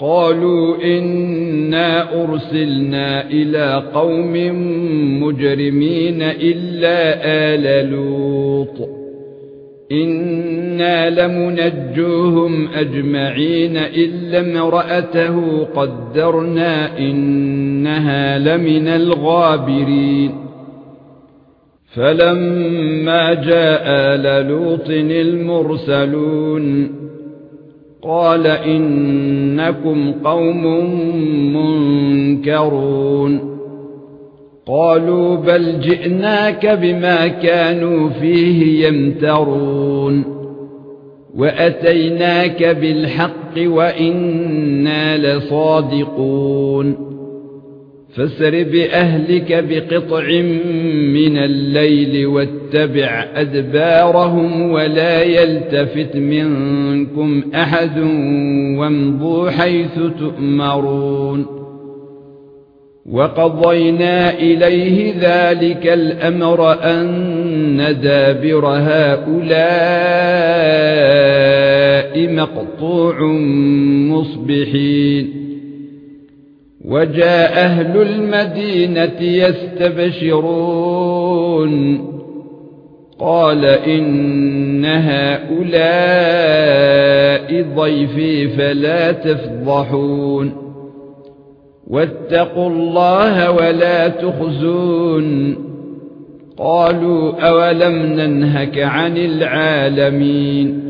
قالوا إنا أرسلنا إلى قوم مجرمين إلا آل لوط. إنا لمنجوهم أجمعين الا امراته قدرنا إنها لمن الغابرين. فلما جاء آل لوط المرسلون قال إنكم قوم منكرون. قالوا بل جئناك بما كانوا فيه يمترون. وأتيناك بالحق وإنا لصادقون. فسر بأهلك بقطع من الليل واتبع أدبارهم ولا يلتفت منكم أحد وامضوا حيث تؤمرون. وقضينا إليه ذلك الأمر أن دابر هؤلاء مقطوع مصبحين. وجاء أهل المدينة يستبشرون. قال إن هؤلاء ضيفي فلا تفضحون. واتقوا الله ولا تخزون. قالوا أولم ننهك عن العالمين.